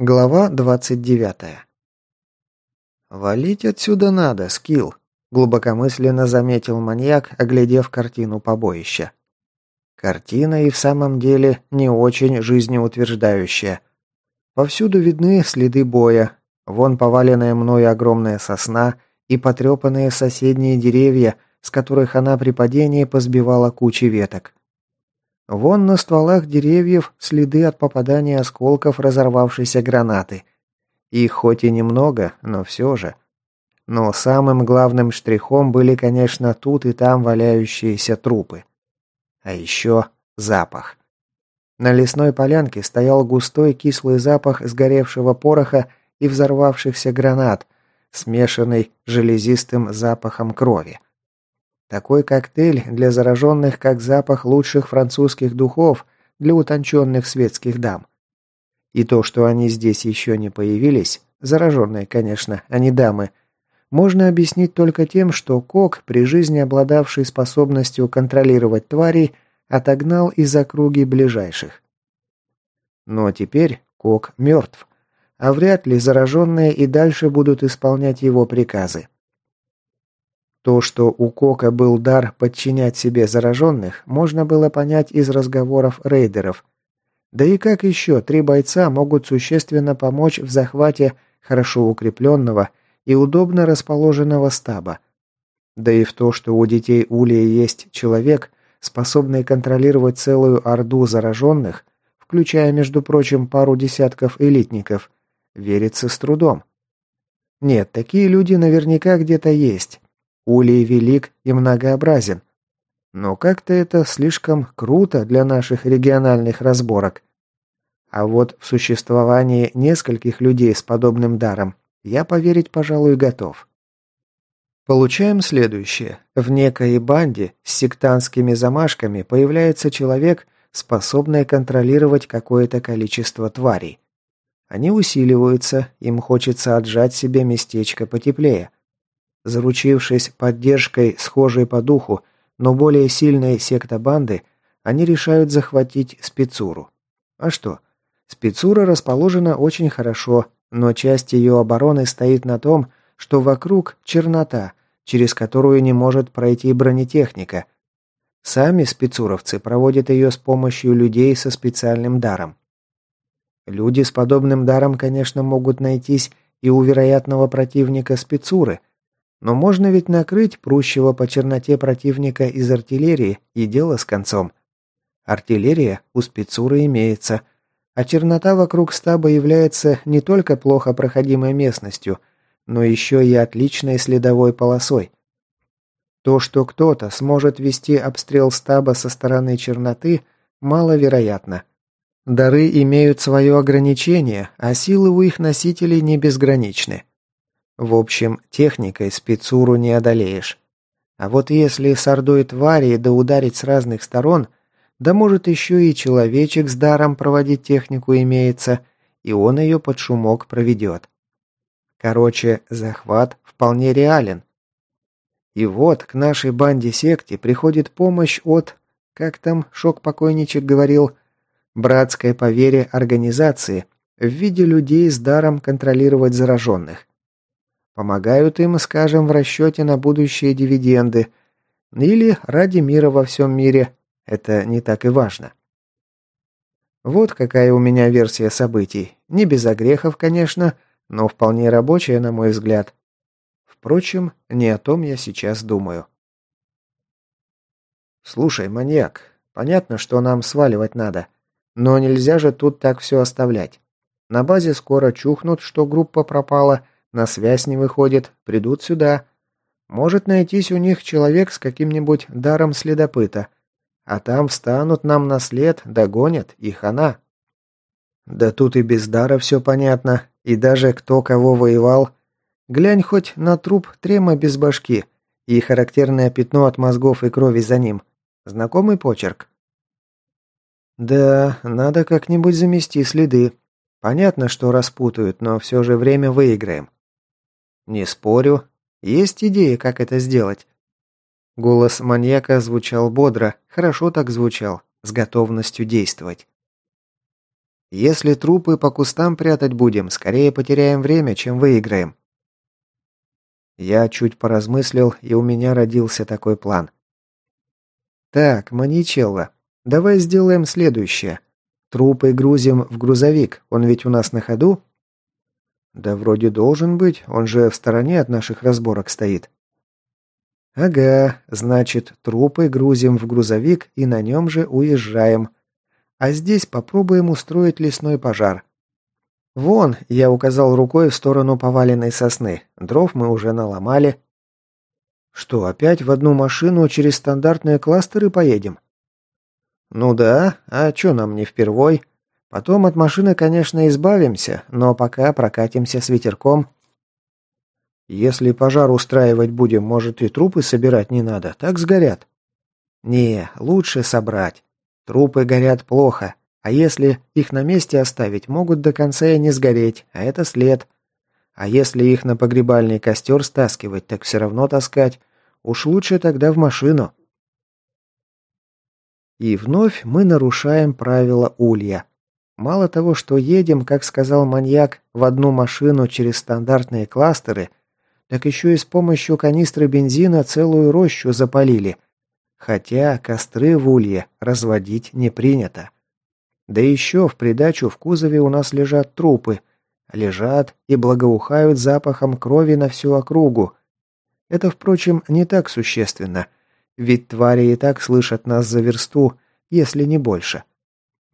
Глава 29. «Валить отсюда надо, скилл», – глубокомысленно заметил маньяк, оглядев картину побоища. Картина и в самом деле не очень жизнеутверждающая. Повсюду видны следы боя. Вон поваленная мною огромная сосна и потрепанные соседние деревья, с которых она при падении позбивала кучи веток. Вон на стволах деревьев следы от попадания осколков разорвавшейся гранаты. Их хоть и немного, но все же. Но самым главным штрихом были, конечно, тут и там валяющиеся трупы. А еще запах. На лесной полянке стоял густой кислый запах сгоревшего пороха и взорвавшихся гранат, смешанный железистым запахом крови. Такой коктейль для зараженных, как запах лучших французских духов для утонченных светских дам. И то, что они здесь еще не появились, зараженные, конечно, а не дамы, можно объяснить только тем, что Кок, при жизни обладавший способностью контролировать тварей, отогнал из округи ближайших. Но теперь Кок мертв, а вряд ли зараженные и дальше будут исполнять его приказы. То, что у Кока был дар подчинять себе зараженных, можно было понять из разговоров рейдеров. Да и как еще три бойца могут существенно помочь в захвате хорошо укрепленного и удобно расположенного стаба? Да и в то, что у детей Улии есть человек, способный контролировать целую орду зараженных, включая, между прочим, пару десятков элитников, верится с трудом. Нет, такие люди наверняка где-то есть, Улей велик и многообразен. Но как-то это слишком круто для наших региональных разборок. А вот в существование нескольких людей с подобным даром я поверить, пожалуй, готов. Получаем следующее. В некой банде с сектантскими замашками появляется человек, способный контролировать какое-то количество тварей. Они усиливаются, им хочется отжать себе местечко потеплее. Заручившись поддержкой схожей по духу, но более сильной секта банды, они решают захватить спецуру. А что? Спецура расположена очень хорошо, но часть ее обороны стоит на том, что вокруг чернота, через которую не может пройти бронетехника. Сами спецуровцы проводят ее с помощью людей со специальным даром. Люди с подобным даром, конечно, могут найтись и у вероятного противника спецуры – но можно ведь накрыть прущего по черноте противника из артиллерии и дело с концом. Артиллерия у спецуры имеется, а чернота вокруг стаба является не только плохо проходимой местностью, но еще и отличной следовой полосой. То, что кто-то сможет вести обстрел стаба со стороны черноты, маловероятно. Дары имеют свое ограничение, а силы у их носителей не безграничны. В общем, техникой спецуру не одолеешь. А вот если с ордой твари да ударить с разных сторон, да может еще и человечек с даром проводить технику имеется, и он ее под шумок проведет. Короче, захват вполне реален. И вот к нашей банде-секте приходит помощь от, как там шок-покойничек говорил, братской по вере организации в виде людей с даром контролировать зараженных. Помогают им, скажем, в расчете на будущие дивиденды. Или ради мира во всем мире. Это не так и важно. Вот какая у меня версия событий. Не без огрехов, конечно, но вполне рабочая, на мой взгляд. Впрочем, не о том я сейчас думаю. Слушай, маньяк, понятно, что нам сваливать надо. Но нельзя же тут так все оставлять. На базе скоро чухнут, что группа пропала, на связь не выходит, придут сюда. Может найтись у них человек с каким-нибудь даром следопыта. А там встанут нам на след, догонят, и хана. Да тут и без дара все понятно, и даже кто кого воевал. Глянь хоть на труп трема без башки и характерное пятно от мозгов и крови за ним. Знакомый почерк? Да, надо как-нибудь замести следы. Понятно, что распутают, но все же время выиграем. «Не спорю. Есть идеи, как это сделать?» Голос маньяка звучал бодро, хорошо так звучал, с готовностью действовать. Если трупы по кустам прятать будем, скорее потеряем время, чем выиграем. Я чуть поразмыслил, и у меня родился такой план. Так, Маничелло, давай сделаем следующее. Трупы грузим в грузовик, он ведь у нас на ходу? Да вроде должен быть, он же в стороне от наших разборок стоит. Ага, значит, трупы грузим в грузовик и на нем же уезжаем. А здесь попробуем устроить лесной пожар. Вон, я указал рукой в сторону поваленной сосны. Дров мы уже наломали. Что, опять в одну машину через стандартные кластеры поедем? Ну да, а чё нам не впервой? Потом от машины, конечно, избавимся, но пока прокатимся с ветерком. Если пожар устраивать будем, может и трупы собирать не надо, так сгорят. Не, лучше собрать. Трупы горят плохо, а если их на месте оставить, могут до конца и не сгореть, а это след. А если их на погребальный костер стаскивать, так все равно таскать. Уж лучше тогда в машину. И вновь мы нарушаем правила улья. Мало того, что едем, как сказал маньяк, в одну машину через стандартные кластеры, так еще и с помощью канистры бензина целую рощу запалили, Хотя костры в улье разводить не принято. Да еще в придачу в кузове у нас лежат трупы. Лежат и благоухают запахом крови на всю округу. Это, впрочем, не так существенно. Ведь твари и так слышат нас за версту, если не больше.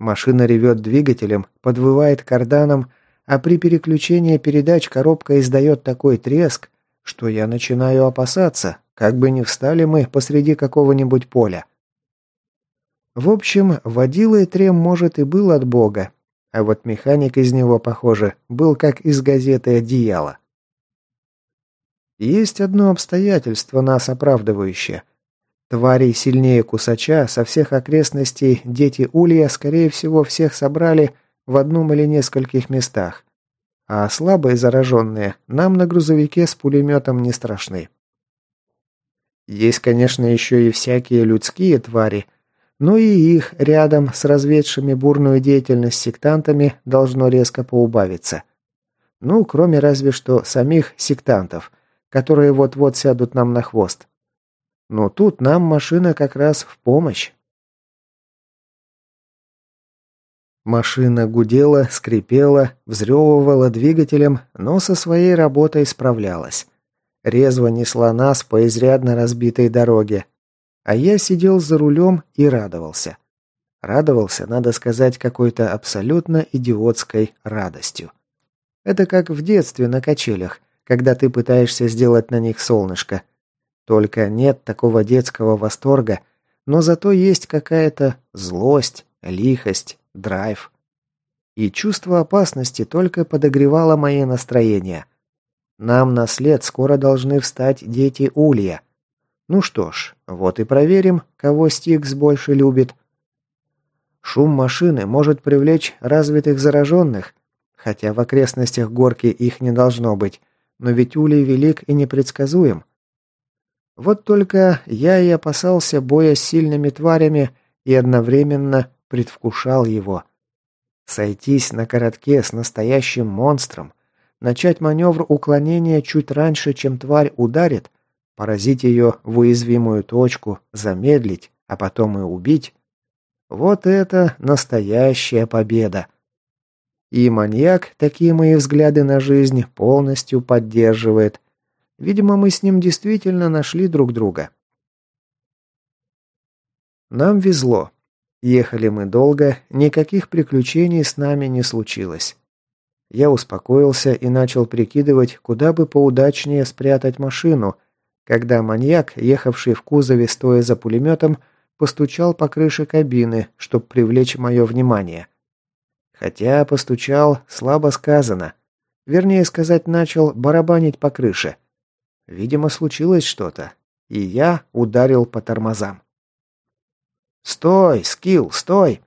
Машина ревет двигателем, подвывает карданом, а при переключении передач коробка издает такой треск, что я начинаю опасаться, как бы ни встали мы посреди какого-нибудь поля. В общем, водила и трем, может, и был от бога, а вот механик из него, похоже, был как из газеты «Одеяло». Есть одно обстоятельство, нас оправдывающее. Тварей сильнее кусача со всех окрестностей дети Улья, скорее всего, всех собрали в одном или нескольких местах. А слабые зараженные нам на грузовике с пулеметом не страшны. Есть, конечно, еще и всякие людские твари, но и их рядом с разведшими бурную деятельность сектантами должно резко поубавиться. Ну, кроме разве что самих сектантов, которые вот-вот сядут нам на хвост. Но тут нам машина как раз в помощь. Машина гудела, скрипела, взрёвывала двигателем, но со своей работой справлялась резво несла нас по изрядно разбитой дороге. А я сидел за рулем и радовался. Радовался, надо сказать, какой-то абсолютно идиотской радостью. Это как в детстве на качелях, когда ты пытаешься сделать на них солнышко. Только нет такого детского восторга, но зато есть какая-то злость, лихость, драйв. И чувство опасности только подогревало мои настроения. Нам на след скоро должны встать дети Улья. Ну что ж, вот и проверим, кого Стикс больше любит. Шум машины может привлечь развитых зараженных, хотя в окрестностях горки их не должно быть, но ведь Улей велик и непредсказуем. Вот только я и опасался боя с сильными тварями и одновременно предвкушал его. Сойтись на коротке с настоящим монстром, начать маневр уклонения чуть раньше, чем тварь ударит, поразить ее в уязвимую точку, замедлить, а потом и убить. Вот это настоящая победа. И маньяк такие мои взгляды на жизнь полностью поддерживает. Видимо, мы с ним действительно нашли друг друга. Нам везло. Ехали мы долго, никаких приключений с нами не случилось. Я успокоился и начал прикидывать, куда бы поудачнее спрятать машину, когда маньяк, ехавший в кузове стоя за пулеметом, постучал по крыше кабины, чтобы привлечь мое внимание. Хотя постучал, слабо сказано. Вернее сказать, начал барабанить по крыше. Видимо, случилось что-то, и я ударил по тормозам. «Стой, Скилл, стой!»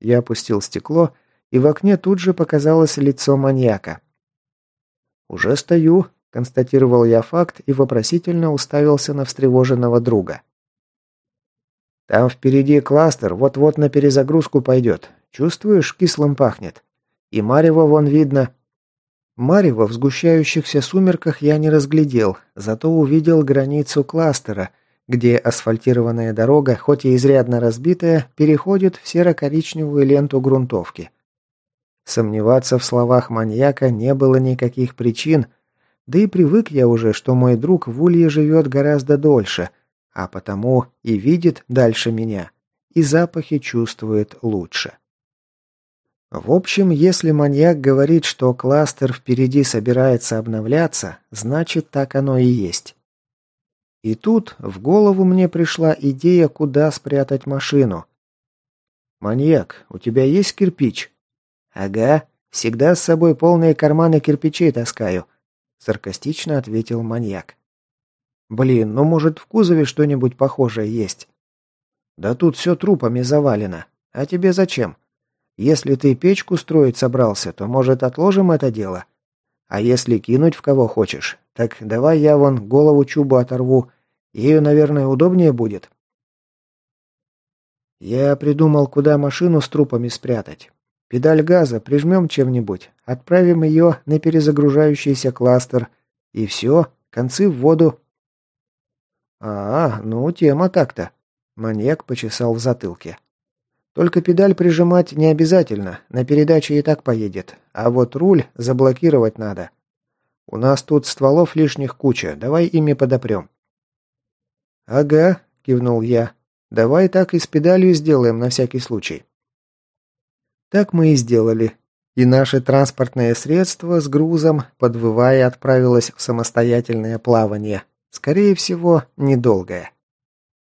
Я опустил стекло и в окне тут же показалось лицо маньяка. «Уже стою», – констатировал я факт и вопросительно уставился на встревоженного друга. «Там впереди кластер, вот-вот на перезагрузку пойдет. Чувствуешь, кислым пахнет. И Марева вон видно. Марева в сгущающихся сумерках я не разглядел, зато увидел границу кластера, где асфальтированная дорога, хоть и изрядно разбитая, переходит в серо-коричневую ленту грунтовки. Сомневаться в словах маньяка не было никаких причин, да и привык я уже, что мой друг в Улье живет гораздо дольше, а потому и видит дальше меня, и запахи чувствует лучше. В общем, если маньяк говорит, что кластер впереди собирается обновляться, значит так оно и есть. И тут в голову мне пришла идея, куда спрятать машину. «Маньяк, у тебя есть кирпич?» «Ага, всегда с собой полные карманы кирпичей таскаю», саркастично ответил маньяк. Блин, ну может в кузове что-нибудь похожее есть? Да тут все трупами завалено. А тебе зачем? Если ты печку строить собрался, то, может, отложим это дело? А если кинуть в кого хочешь, так давай я вон голову чубу оторву. Ею, наверное, удобнее будет. Я придумал, куда машину с трупами спрятать. Педаль газа прижмем чем-нибудь, отправим ее на перезагружающийся кластер, и все, концы в воду. А, ну тема так-то. Маньяк почесал в затылке. Только педаль прижимать не обязательно, на передаче и так поедет, а вот руль заблокировать надо. У нас тут стволов лишних куча, давай ими подопрем. Ага, кивнул я. Давай так и с педалью сделаем на всякий случай. Так мы и сделали. И наше транспортное средство с грузом, подвывая, отправилось в самостоятельное плавание. Скорее всего, недолгое.